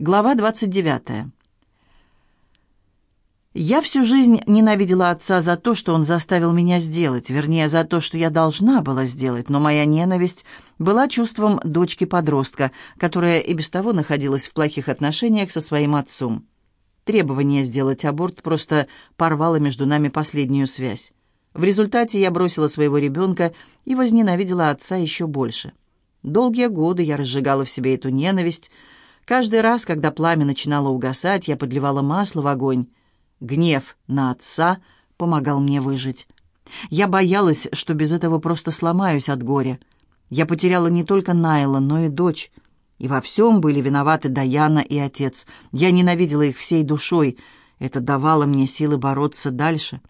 Глава 29. Я всю жизнь ненавидела отца за то, что он заставил меня сделать, вернее, за то, что я должна была сделать, но моя ненависть была чувством дочки-подростка, которая и без того находилась в плохих отношениях со своим отцом. Требование сделать аборт просто порвало между нами последнюю связь. В результате я бросила своего ребенка и возненавидела отца еще больше. Долгие годы я разжигала в себе эту ненависть, Каждый раз, когда пламя начинало угасать, я подливала масло в огонь. Гнев на отца помогал мне выжить. Я боялась, что без этого просто сломаюсь от горя. Я потеряла не только Найла, но и дочь. И во всем были виноваты Даяна и отец. Я ненавидела их всей душой. Это давало мне силы бороться дальше.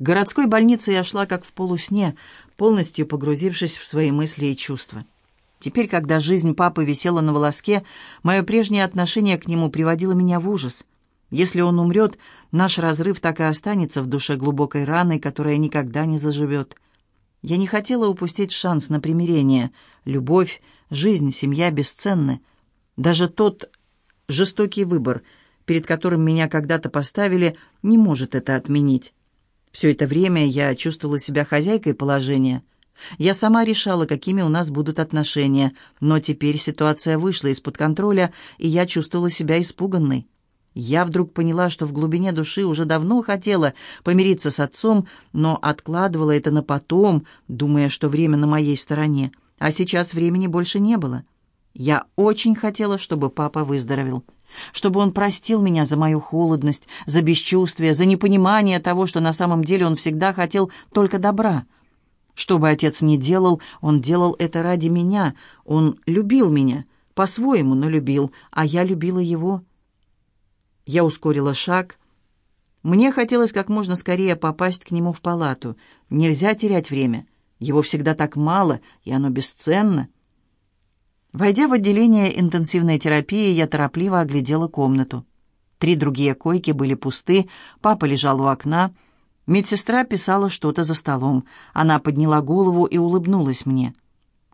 К городской больнице я шла как в полусне, полностью погрузившись в свои мысли и чувства. Теперь, когда жизнь папы висела на волоске, мое прежнее отношение к нему приводило меня в ужас. Если он умрет, наш разрыв так и останется в душе глубокой раной, которая никогда не заживет. Я не хотела упустить шанс на примирение. Любовь, жизнь, семья бесценны. Даже тот жестокий выбор, перед которым меня когда-то поставили, не может это отменить. Все это время я чувствовала себя хозяйкой положения — я сама решала, какими у нас будут отношения, но теперь ситуация вышла из-под контроля, и я чувствовала себя испуганной. Я вдруг поняла, что в глубине души уже давно хотела помириться с отцом, но откладывала это на потом, думая, что время на моей стороне. А сейчас времени больше не было. Я очень хотела, чтобы папа выздоровел, чтобы он простил меня за мою холодность, за бесчувствие, за непонимание того, что на самом деле он всегда хотел только добра — что бы отец ни делал, он делал это ради меня. Он любил меня, по-своему, но любил, а я любила его. Я ускорила шаг. Мне хотелось как можно скорее попасть к нему в палату. Нельзя терять время. Его всегда так мало, и оно бесценно. Войдя в отделение интенсивной терапии, я торопливо оглядела комнату. Три другие койки были пусты, папа лежал у окна — Медсестра писала что-то за столом. Она подняла голову и улыбнулась мне.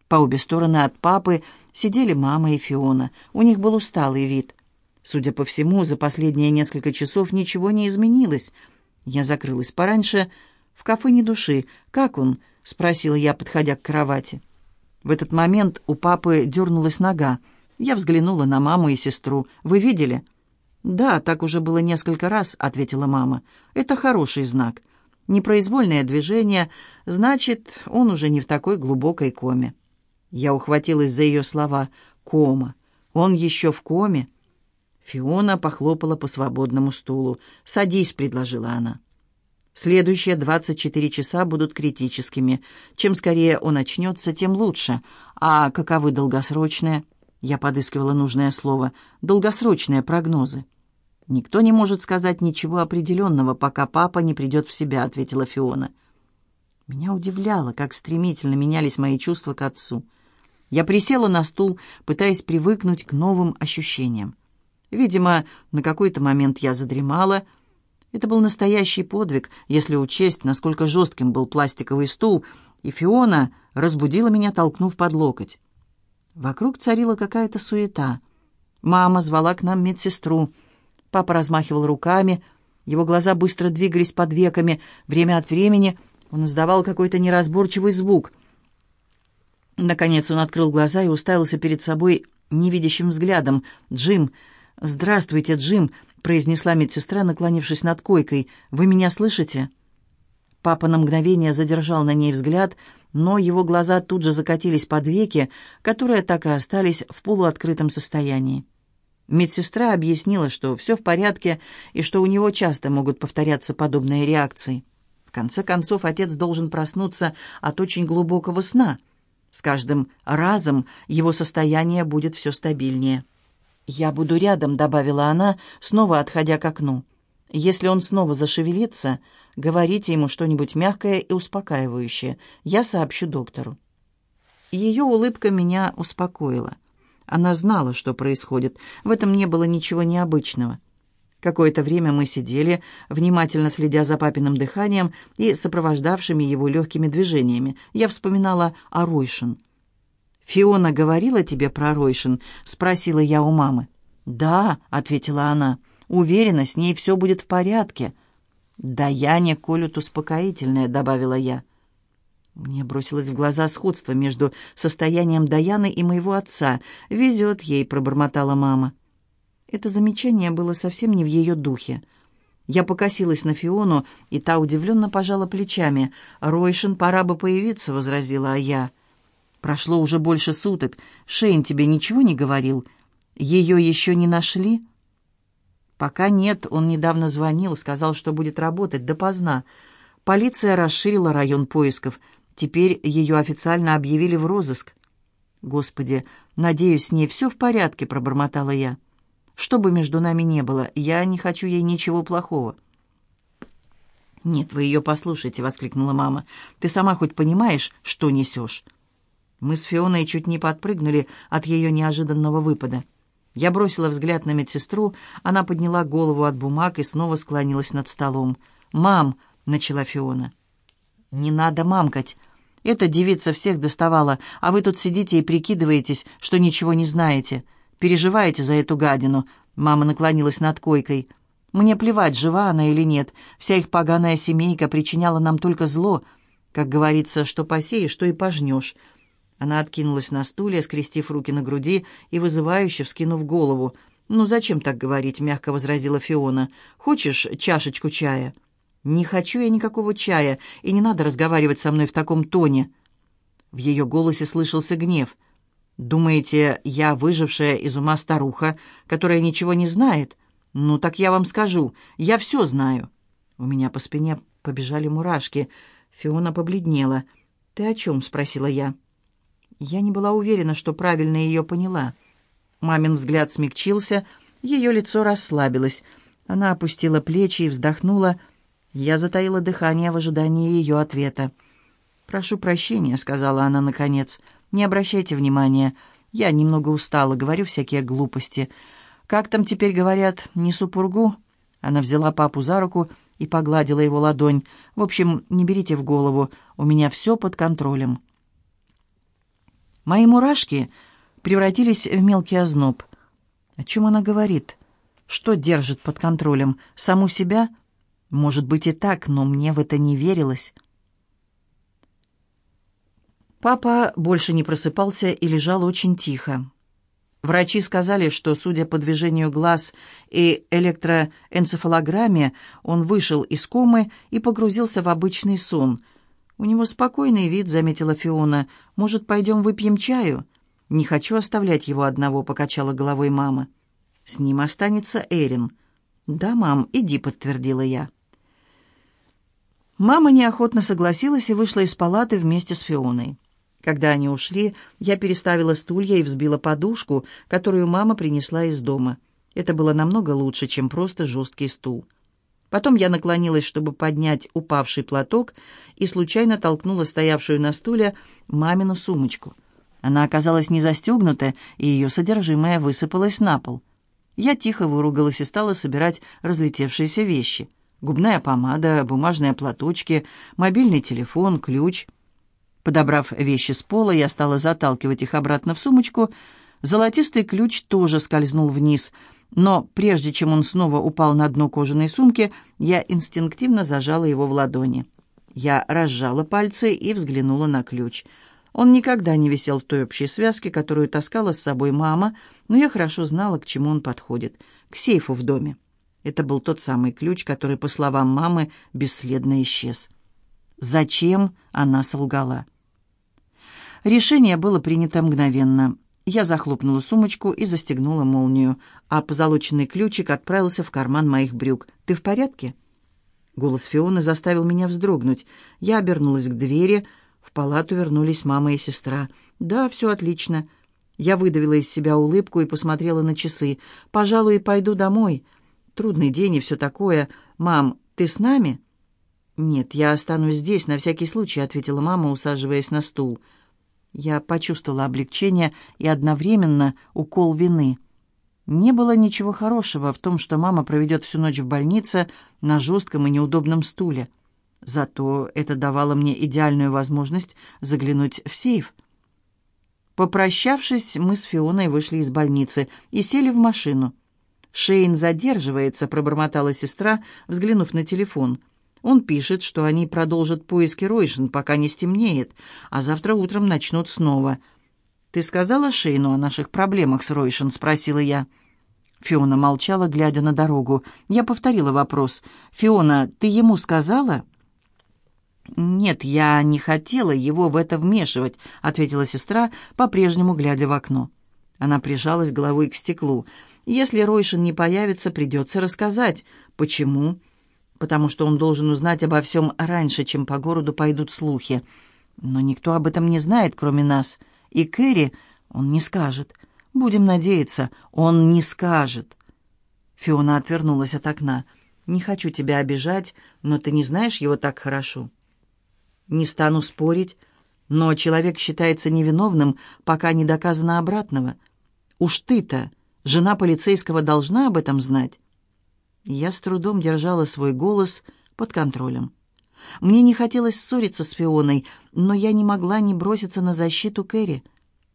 По обе стороны от папы сидели мама и Фиона. У них был усталый вид. Судя по всему, за последние несколько часов ничего не изменилось. Я закрылась пораньше. В кафе ни души. «Как он?» — спросила я, подходя к кровати. В этот момент у папы дернулась нога. Я взглянула на маму и сестру. «Вы видели?» «Да, так уже было несколько раз», — ответила мама. «Это хороший знак. Непроизвольное движение, значит, он уже не в такой глубокой коме». Я ухватилась за ее слова. «Кома. Он еще в коме?» Фиона похлопала по свободному стулу. «Садись», — предложила она. Следующие 24 часа будут критическими. Чем скорее он очнется, тем лучше. А каковы долгосрочные? Я подыскивала нужное слово. Долгосрочные прогнозы. «Никто не может сказать ничего определенного, пока папа не придет в себя», — ответила Фиона. Меня удивляло, как стремительно менялись мои чувства к отцу. Я присела на стул, пытаясь привыкнуть к новым ощущениям. Видимо, на какой-то момент я задремала. Это был настоящий подвиг, если учесть, насколько жестким был пластиковый стул, и Фиона разбудила меня, толкнув под локоть. Вокруг царила какая-то суета. Мама звала к нам медсестру. Папа размахивал руками, его глаза быстро двигались под веками. Время от времени он издавал какой-то неразборчивый звук. Наконец он открыл глаза и уставился перед собой невидящим взглядом. «Джим! Здравствуйте, Джим!» — произнесла медсестра, наклонившись над койкой. «Вы меня слышите?» Папа на мгновение задержал на ней взгляд, но его глаза тут же закатились под веки, которые так и остались в полуоткрытом состоянии. Медсестра объяснила, что все в порядке и что у него часто могут повторяться подобные реакции. В конце концов, отец должен проснуться от очень глубокого сна. С каждым разом его состояние будет все стабильнее. «Я буду рядом», — добавила она, снова отходя к окну. Если он снова зашевелится, говорите ему что-нибудь мягкое и успокаивающее. Я сообщу доктору». Ее улыбка меня успокоила. Она знала, что происходит. В этом не было ничего необычного. Какое-то время мы сидели, внимательно следя за папиным дыханием и сопровождавшими его легкими движениями. Я вспоминала о Ройшин. «Фиона говорила тебе про Ройшин?» — спросила я у мамы. «Да», — ответила она, — «уверена, с ней все будет в порядке». «Да я не колют успокоительное», — добавила я. Мне бросилось в глаза сходство между состоянием Даяны и моего отца. «Везет ей», — пробормотала мама. Это замечание было совсем не в ее духе. Я покосилась на Фиону, и та удивленно пожала плечами. «Ройшин, пора бы появиться», — возразила я. «Прошло уже больше суток. Шейн тебе ничего не говорил? Ее еще не нашли?» «Пока нет. Он недавно звонил, сказал, что будет работать допоздна. Полиция расширила район поисков. Теперь ее официально объявили в розыск. «Господи, надеюсь, с ней все в порядке», — пробормотала я. «Что бы между нами не было, я не хочу ей ничего плохого». «Нет, вы ее послушайте», — воскликнула мама. «Ты сама хоть понимаешь, что несешь?» Мы с Фионой чуть не подпрыгнули от ее неожиданного выпада. Я бросила взгляд на медсестру, она подняла голову от бумаг и снова склонилась над столом. «Мам!» — начала Фиона. «Не надо мамкать!» Эта девица всех доставала, а вы тут сидите и прикидываетесь, что ничего не знаете. Переживаете за эту гадину». Мама наклонилась над койкой. «Мне плевать, жива она или нет. Вся их поганая семейка причиняла нам только зло. Как говорится, что посеешь, что и пожнешь». Она откинулась на стуле, скрестив руки на груди и вызывающе вскинув голову. «Ну, зачем так говорить?» — мягко возразила Фиона. «Хочешь чашечку чая?» «Не хочу я никакого чая, и не надо разговаривать со мной в таком тоне». В ее голосе слышался гнев. «Думаете, я выжившая из ума старуха, которая ничего не знает? Ну, так я вам скажу, я все знаю». У меня по спине побежали мурашки. Фиона побледнела. «Ты о чем?» — спросила я. Я не была уверена, что правильно ее поняла. Мамин взгляд смягчился, ее лицо расслабилось. Она опустила плечи и вздохнула, — я затаила дыхание в ожидании ее ответа. «Прошу прощения», — сказала она наконец. «Не обращайте внимания. Я немного устала, говорю всякие глупости. Как там теперь говорят, несу пургу?» Она взяла папу за руку и погладила его ладонь. «В общем, не берите в голову, у меня все под контролем». Мои мурашки превратились в мелкий озноб. О чем она говорит? Что держит под контролем? Саму себя? Может быть и так, но мне в это не верилось. Папа больше не просыпался и лежал очень тихо. Врачи сказали, что, судя по движению глаз и электроэнцефалограмме, он вышел из комы и погрузился в обычный сон. «У него спокойный вид», — заметила Фиона. «Может, пойдем выпьем чаю?» «Не хочу оставлять его одного», — покачала головой мама. «С ним останется Эрин». «Да, мам, иди», — подтвердила я. Мама неохотно согласилась и вышла из палаты вместе с Фионой. Когда они ушли, я переставила стулья и взбила подушку, которую мама принесла из дома. Это было намного лучше, чем просто жесткий стул. Потом я наклонилась, чтобы поднять упавший платок, и случайно толкнула стоявшую на стуле мамину сумочку. Она оказалась не застегнута, и ее содержимое высыпалось на пол. Я тихо выругалась и стала собирать разлетевшиеся вещи — губная помада, бумажные платочки, мобильный телефон, ключ. Подобрав вещи с пола, я стала заталкивать их обратно в сумочку. Золотистый ключ тоже скользнул вниз, но прежде чем он снова упал на дно кожаной сумки, я инстинктивно зажала его в ладони. Я разжала пальцы и взглянула на ключ. Он никогда не висел в той общей связке, которую таскала с собой мама, но я хорошо знала, к чему он подходит — к сейфу в доме. Это был тот самый ключ, который, по словам мамы, бесследно исчез. Зачем она солгала? Решение было принято мгновенно. Я захлопнула сумочку и застегнула молнию, а позолоченный ключик отправился в карман моих брюк. «Ты в порядке?» Голос Фионы заставил меня вздрогнуть. Я обернулась к двери. В палату вернулись мама и сестра. «Да, все отлично». Я выдавила из себя улыбку и посмотрела на часы. «Пожалуй, пойду домой». Трудный день и все такое. Мам, ты с нами?» «Нет, я останусь здесь, на всякий случай», — ответила мама, усаживаясь на стул. Я почувствовала облегчение и одновременно укол вины. Не было ничего хорошего в том, что мама проведет всю ночь в больнице на жестком и неудобном стуле. Зато это давало мне идеальную возможность заглянуть в сейф. Попрощавшись, мы с Фионой вышли из больницы и сели в машину. «Шейн задерживается», — пробормотала сестра, взглянув на телефон. «Он пишет, что они продолжат поиски Ройшин, пока не стемнеет, а завтра утром начнут снова». «Ты сказала Шейну о наших проблемах с Ройшин?» — спросила я. Фиона молчала, глядя на дорогу. Я повторила вопрос. «Фиона, ты ему сказала?» «Нет, я не хотела его в это вмешивать», — ответила сестра, по-прежнему глядя в окно. Она прижалась головой к стеклу. «Если Ройшин не появится, придется рассказать. Почему?» «Потому что он должен узнать обо всем раньше, чем по городу пойдут слухи. Но никто об этом не знает, кроме нас. И Кэрри он не скажет. Будем надеяться, он не скажет». Фиона отвернулась от окна. «Не хочу тебя обижать, но ты не знаешь его так хорошо». Не стану спорить, но человек считается невиновным, пока не доказано обратного. Уж ты-то, жена полицейского, должна об этом знать. Я с трудом держала свой голос под контролем. Мне не хотелось ссориться с Фионой, но я не могла не броситься на защиту Кэрри.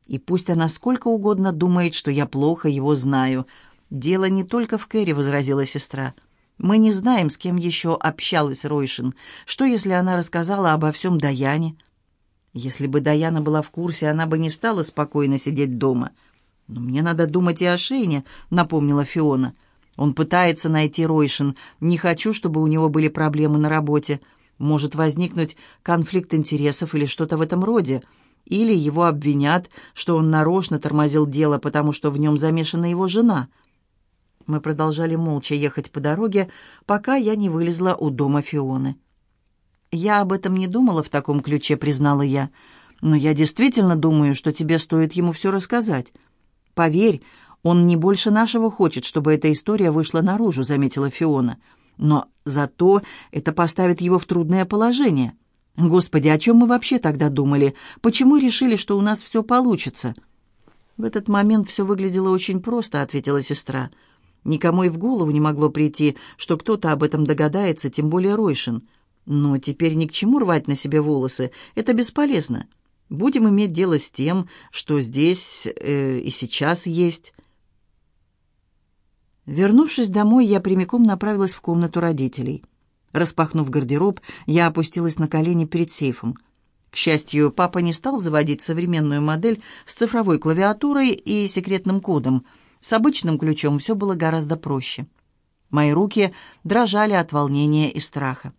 И пусть она сколько угодно думает, что я плохо его знаю. Дело не только в Кэрри, возразила сестра. Мы не знаем, с кем еще общалась Ройшин. Что, если она рассказала обо всем Даяне? Если бы Даяна была в курсе, она бы не стала спокойно сидеть дома. «Но мне надо думать и о Шейне», — напомнила Фиона. «Он пытается найти Ройшин. Не хочу, чтобы у него были проблемы на работе. Может возникнуть конфликт интересов или что-то в этом роде. Или его обвинят, что он нарочно тормозил дело, потому что в нем замешана его жена». Мы продолжали молча ехать по дороге, пока я не вылезла у дома Фионы. «Я об этом не думала в таком ключе», — признала я. «Но я действительно думаю, что тебе стоит ему все рассказать. Поверь, он не больше нашего хочет, чтобы эта история вышла наружу», — заметила Фиона. «Но зато это поставит его в трудное положение. Господи, о чем мы вообще тогда думали? Почему решили, что у нас все получится?» «В этот момент все выглядело очень просто», — ответила сестра. Никому и в голову не могло прийти, что кто-то об этом догадается, тем более Ройшин. Но теперь ни к чему рвать на себе волосы, это бесполезно. Будем иметь дело с тем, что здесь э, и сейчас есть. Вернувшись домой, я прямиком направилась в комнату родителей. Распахнув гардероб, я опустилась на колени перед сейфом. К счастью, папа не стал заводить современную модель с цифровой клавиатурой и секретным кодом — с обычным ключом все было гораздо проще. Мои руки дрожали от волнения и страха.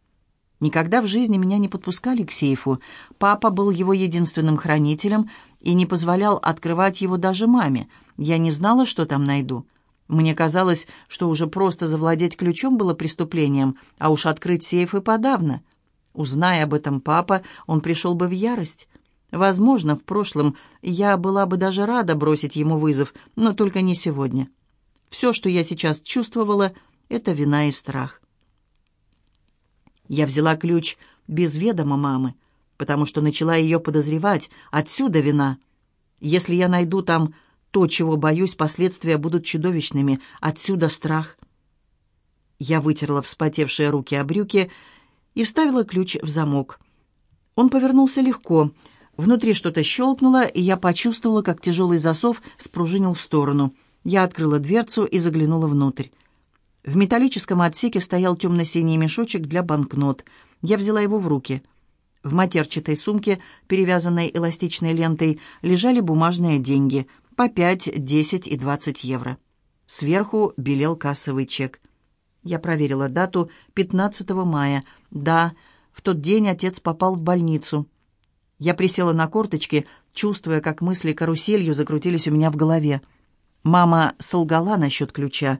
Никогда в жизни меня не подпускали к сейфу. Папа был его единственным хранителем и не позволял открывать его даже маме. Я не знала, что там найду. Мне казалось, что уже просто завладеть ключом было преступлением, а уж открыть сейф и подавно. Узная об этом папа, он пришел бы в ярость. Возможно, в прошлом я была бы даже рада бросить ему вызов, но только не сегодня. Все, что я сейчас чувствовала, это вина и страх. Я взяла ключ без ведома мамы, потому что начала ее подозревать. Отсюда вина. Если я найду там то, чего боюсь, последствия будут чудовищными. Отсюда страх. Я вытерла вспотевшие руки о брюки и вставила ключ в замок. Он повернулся легко — Внутри что-то щелкнуло, и я почувствовала, как тяжелый засов спружинил в сторону. Я открыла дверцу и заглянула внутрь. В металлическом отсеке стоял темно-синий мешочек для банкнот. Я взяла его в руки. В матерчатой сумке, перевязанной эластичной лентой, лежали бумажные деньги по 5, 10 и 20 евро. Сверху белел кассовый чек. Я проверила дату 15 мая. Да, в тот день отец попал в больницу. Я присела на корточки, чувствуя, как мысли каруселью закрутились у меня в голове. Мама солгала насчет ключа.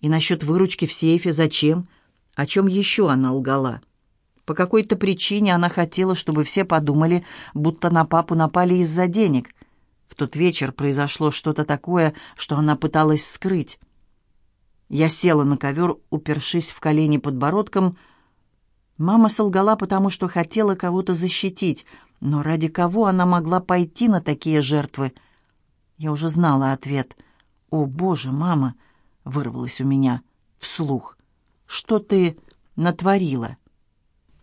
И насчет выручки в сейфе зачем? О чем еще она лгала? По какой-то причине она хотела, чтобы все подумали, будто на папу напали из-за денег. В тот вечер произошло что-то такое, что она пыталась скрыть. Я села на ковер, упершись в колени подбородком. Мама солгала, потому что хотела кого-то защитить — но ради кого она могла пойти на такие жертвы? Я уже знала ответ. «О, Боже, мама!» — вырвалось у меня вслух. «Что ты натворила?»